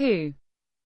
two.